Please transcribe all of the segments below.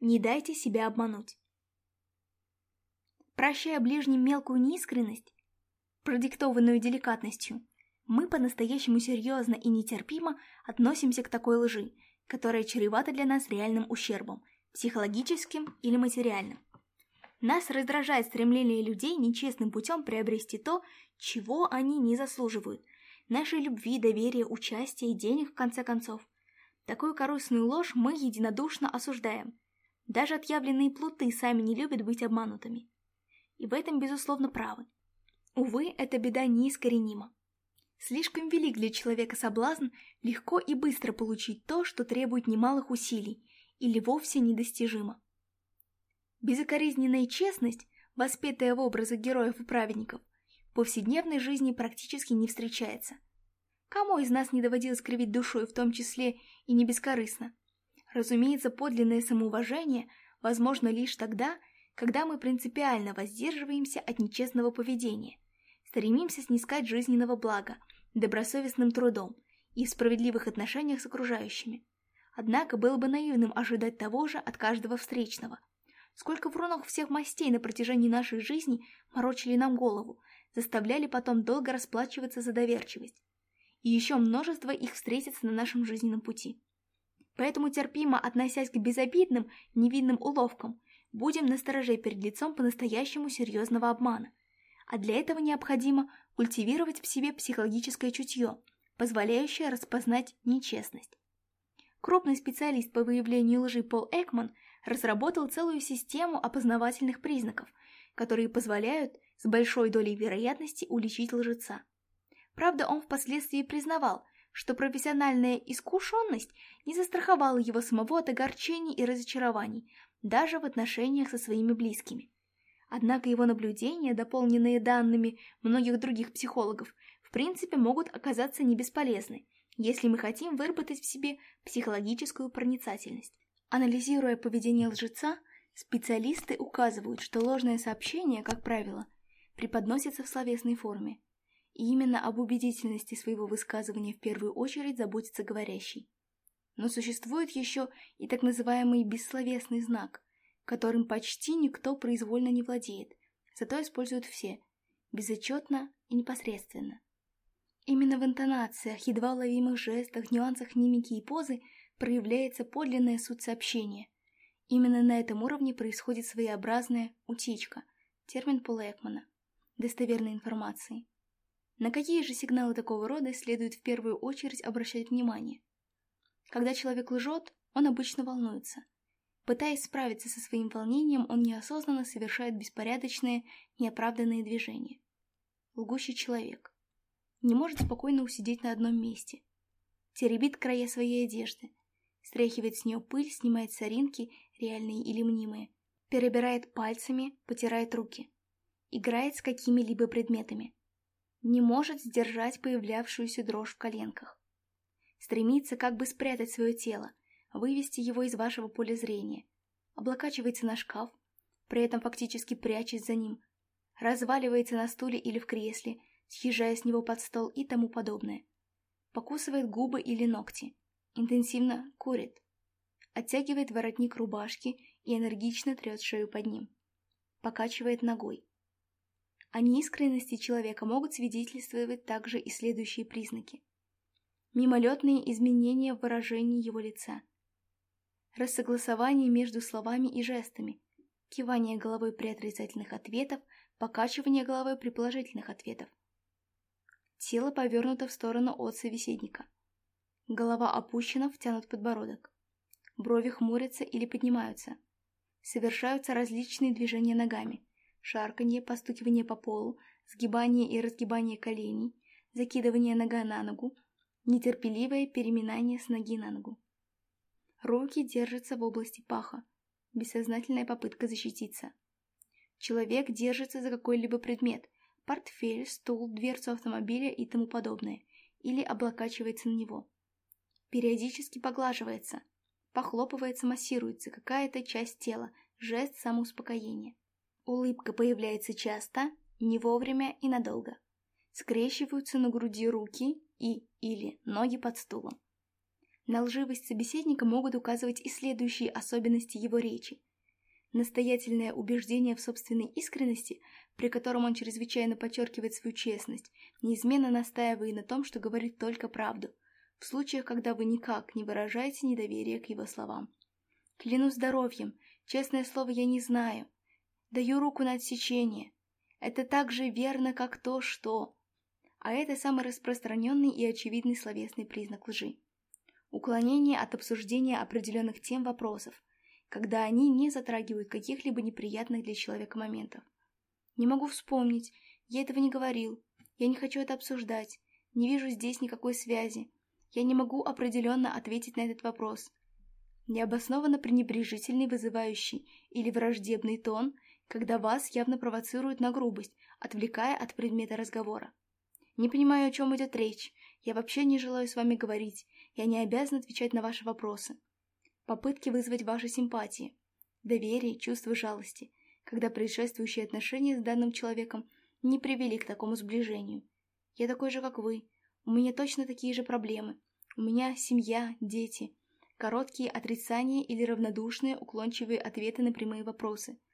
Не дайте себя обмануть. Прощая ближним мелкую неискренность, продиктованную деликатностью, мы по-настоящему серьезно и нетерпимо относимся к такой лжи, которая чревата для нас реальным ущербом, психологическим или материальным. Нас раздражает стремление людей нечестным путем приобрести то, чего они не заслуживают. Нашей любви, доверия, участия и денег, в конце концов. Такую корыстную ложь мы единодушно осуждаем. Даже отъявленные плуты сами не любят быть обманутыми. И в этом, безусловно, правы. Увы, эта беда неискоренима. Слишком велик для человека соблазн легко и быстро получить то, что требует немалых усилий, или вовсе недостижимо. Безокоризненная честность, воспетая в образах героев и праведников, в повседневной жизни практически не встречается. Кому из нас не доводилось кривить душой, в том числе и не бескорыстно? Разумеется, подлинное самоуважение возможно лишь тогда, когда мы принципиально воздерживаемся от нечестного поведения, стремимся снискать жизненного блага, добросовестным трудом и в справедливых отношениях с окружающими. Однако было бы наивным ожидать того же от каждого встречного. Сколько врунов всех мастей на протяжении нашей жизни морочили нам голову, заставляли потом долго расплачиваться за доверчивость. И еще множество их встретится на нашем жизненном пути. Поэтому терпимо относясь к безобидным, невинным уловкам, будем настороже перед лицом по-настоящему серьезного обмана. А для этого необходимо культивировать в себе психологическое чутье, позволяющее распознать нечестность. Крупный специалист по выявлению лжи Пол Экман разработал целую систему опознавательных признаков, которые позволяют с большой долей вероятности уличить лжеца. Правда, он впоследствии признавал – что профессиональная искушенность не застраховала его самого от огорчений и разочарований, даже в отношениях со своими близкими. Однако его наблюдения, дополненные данными многих других психологов, в принципе могут оказаться не бесполезны, если мы хотим выработать в себе психологическую проницательность. Анализируя поведение лжеца, специалисты указывают, что ложное сообщение, как правило, преподносится в словесной форме – и именно об убедительности своего высказывания в первую очередь заботится говорящий. Но существует еще и так называемый бессловесный знак, которым почти никто произвольно не владеет, зато используют все, безотчетно и непосредственно. Именно в интонациях, едва уловимых жестах, нюансах мимики и позы проявляется подлинная суть сообщения. Именно на этом уровне происходит своеобразная «утечка» термин Пола Экмана, достоверной информации. На какие же сигналы такого рода следует в первую очередь обращать внимание? Когда человек лжет, он обычно волнуется. Пытаясь справиться со своим волнением, он неосознанно совершает беспорядочные, неоправданные движения. Лгущий человек. Не может спокойно усидеть на одном месте. Теребит края своей одежды. Стряхивает с нее пыль, снимает соринки, реальные или мнимые. Перебирает пальцами, потирает руки. Играет с какими-либо предметами – не может сдержать появлявшуюся дрожь в коленках. Стремится как бы спрятать свое тело, вывести его из вашего поля зрения, облокачивается на шкаф, при этом фактически прячась за ним, разваливается на стуле или в кресле, съезжая с него под стол и тому подобное. Покусывает губы или ногти, интенсивно курит, оттягивает воротник рубашки и энергично трет шею под ним. Покачивает ногой, о неискренности человека могут свидетельствовать также и следующие признаки. Мимолетные изменения в выражении его лица. Рассогласование между словами и жестами. Кивание головой при отрицательных ответов, покачивание головой при положительных ответов, Тело повернуто в сторону от собеседника. Голова опущена, втянут подбородок. Брови хмурятся или поднимаются. Совершаются различные движения ногами – шарканье, постукивание по полу, сгибание и разгибание коленей, закидывание нога на ногу, нетерпеливое переминание с ноги на ногу. Руки держатся в области паха, бессознательная попытка защититься. Человек держится за какой-либо предмет, портфель, стул, дверцу автомобиля и тому подобное, или облокачивается на него. Периодически поглаживается, похлопывается, массируется какая-то часть тела, жест самоуспокоения. Улыбка появляется часто, не вовремя и надолго. Скрещиваются на груди руки и или ноги под стулом. На лживость собеседника могут указывать и следующие особенности его речи. Настоятельное убеждение в собственной искренности, при котором он чрезвычайно подчеркивает свою честность, неизменно настаивая на том, что говорит только правду, в случаях, когда вы никак не выражаете недоверие к его словам. Клянусь здоровьем, честное слово я не знаю, Даю руку на отсечение. Это так же верно, как то, что... А это самый распространенный и очевидный словесный признак лжи. Уклонение от обсуждения определенных тем вопросов, когда они не затрагивают каких-либо неприятных для человека моментов. Не могу вспомнить, я этого не говорил, я не хочу это обсуждать, не вижу здесь никакой связи, я не могу определенно ответить на этот вопрос. Необоснованно пренебрежительный, вызывающий или враждебный тон – когда вас явно провоцируют на грубость, отвлекая от предмета разговора. Не понимаю, о чем идет речь. Я вообще не желаю с вами говорить. Я не обязан отвечать на ваши вопросы. Попытки вызвать ваши симпатии. Доверие, чувство жалости. Когда предшествующие отношения с данным человеком не привели к такому сближению. Я такой же, как вы. У меня точно такие же проблемы. У меня семья, дети. Короткие отрицания или равнодушные, уклончивые ответы на прямые вопросы –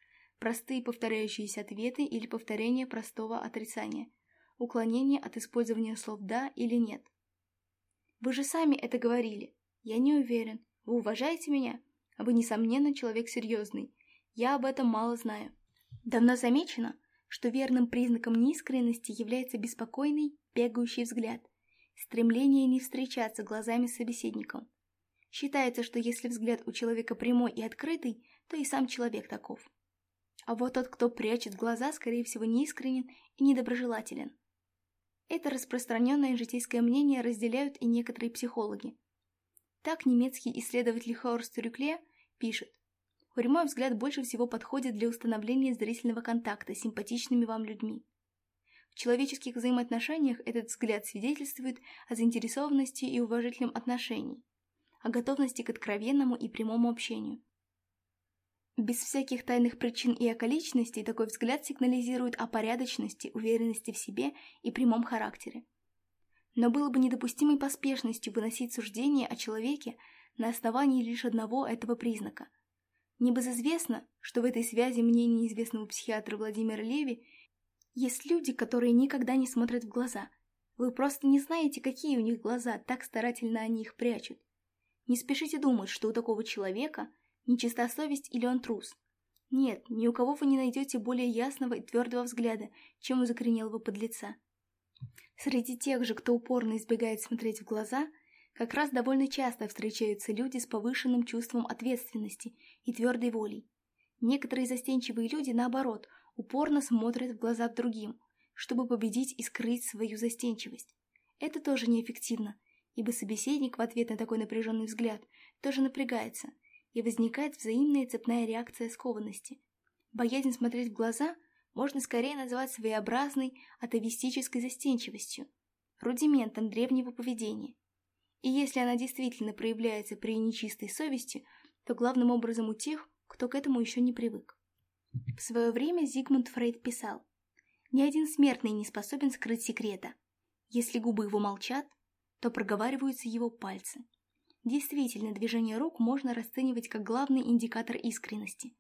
простые повторяющиеся ответы или повторение простого отрицания, уклонение от использования слов «да» или «нет». Вы же сами это говорили. Я не уверен. Вы уважаете меня? А вы, несомненно, человек серьезный. Я об этом мало знаю. Давно замечено, что верным признаком неискренности является беспокойный, бегающий взгляд, стремление не встречаться глазами с собеседником. Считается, что если взгляд у человека прямой и открытый, то и сам человек таков. А вот тот, кто прячет глаза, скорее всего, неискренен и недоброжелателен. Это распространенное житейское мнение разделяют и некоторые психологи. Так немецкий исследователь Хорст Рюкле пишет. Прямой взгляд больше всего подходит для установления зрительного контакта с симпатичными вам людьми. В человеческих взаимоотношениях этот взгляд свидетельствует о заинтересованности и уважительном отношении, о готовности к откровенному и прямому общению. Без всяких тайных причин и околичностей такой взгляд сигнализирует о порядочности, уверенности в себе и прямом характере. Но было бы недопустимой поспешностью выносить суждение о человеке на основании лишь одного этого признака. Небезызвестно, что в этой связи мнение известного психиатра Владимира Леви есть люди, которые никогда не смотрят в глаза. Вы просто не знаете, какие у них глаза, так старательно они их прячут. Не спешите думать, что у такого человека – не совесть или он трус. Нет, ни у кого вы не найдете более ясного и твердого взгляда, чем у закоренелого подлеца. Среди тех же, кто упорно избегает смотреть в глаза, как раз довольно часто встречаются люди с повышенным чувством ответственности и твердой волей. Некоторые застенчивые люди, наоборот, упорно смотрят в глаза другим, чтобы победить и скрыть свою застенчивость. Это тоже неэффективно, ибо собеседник в ответ на такой напряженный взгляд тоже напрягается – и возникает взаимная цепная реакция скованности. Боязнь смотреть в глаза можно скорее назвать своеобразной атовистической застенчивостью, рудиментом древнего поведения. И если она действительно проявляется при нечистой совести, то главным образом у тех, кто к этому еще не привык. В свое время Зигмунд Фрейд писал, «Ни один смертный не способен скрыть секрета. Если губы его молчат, то проговариваются его пальцы, Действительно, движение рук можно расценивать как главный индикатор искренности.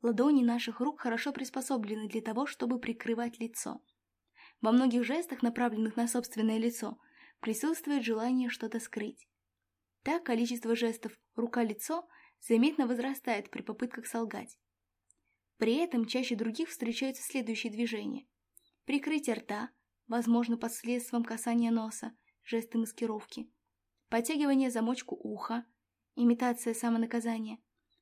Ладони наших рук хорошо приспособлены для того, чтобы прикрывать лицо. Во многих жестах, направленных на собственное лицо, присутствует желание что-то скрыть. Так количество жестов «рука-лицо» заметно возрастает при попытках солгать. При этом чаще других встречаются следующие движения. Прикрытие рта, возможно, под следствием касания носа, жесты маскировки потягивание замочку уха, имитация самонаказания,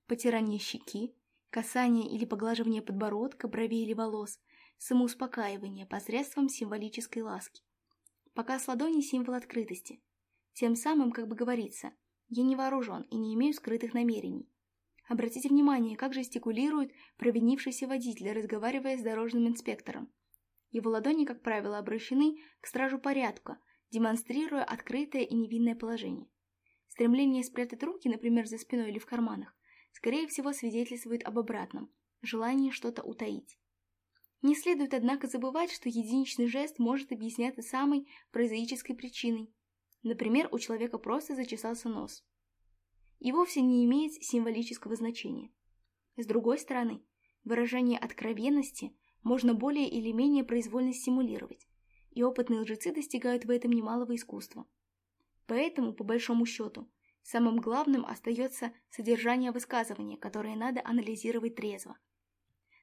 потирание щеки, касание или поглаживание подбородка, бровей или волос, самоуспокаивание посредством символической ласки. Пока с ладони символ открытости. Тем самым, как бы говорится, я не вооружен и не имею скрытых намерений. Обратите внимание, как жестикулирует провинившийся водитель, разговаривая с дорожным инспектором. Его ладони, как правило, обращены к стражу порядка – демонстрируя открытое и невинное положение. Стремление спрятать руки, например, за спиной или в карманах, скорее всего свидетельствует об обратном – желании что-то утаить. Не следует, однако, забывать, что единичный жест может объясняться самой прозаической причиной. Например, у человека просто зачесался нос. И вовсе не имеет символического значения. С другой стороны, выражение откровенности можно более или менее произвольно стимулировать и опытные лжецы достигают в этом немалого искусства. Поэтому, по большому счету, самым главным остается содержание высказывания, которое надо анализировать трезво.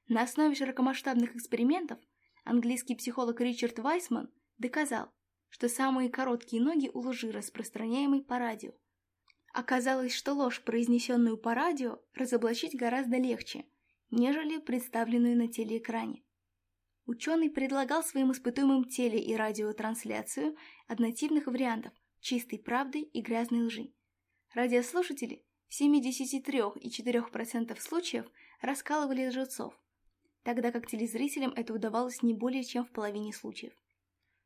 На основе широкомасштабных экспериментов английский психолог Ричард Вайсман доказал, что самые короткие ноги у лжи, распространяемой по радио. Оказалось, что ложь, произнесенную по радио, разоблачить гораздо легче, нежели представленную на телеэкране. Ученый предлагал своим испытуемым теле- и радиотрансляцию однотипных вариантов чистой правды и грязной лжи. Радиослушатели в 73,4% случаев раскалывали лжецов, тогда как телезрителям это удавалось не более чем в половине случаев.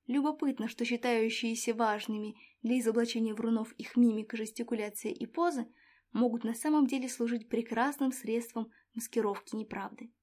Любопытно, что считающиеся важными для изоблачения врунов их мимика, жестикуляция и позы могут на самом деле служить прекрасным средством маскировки неправды.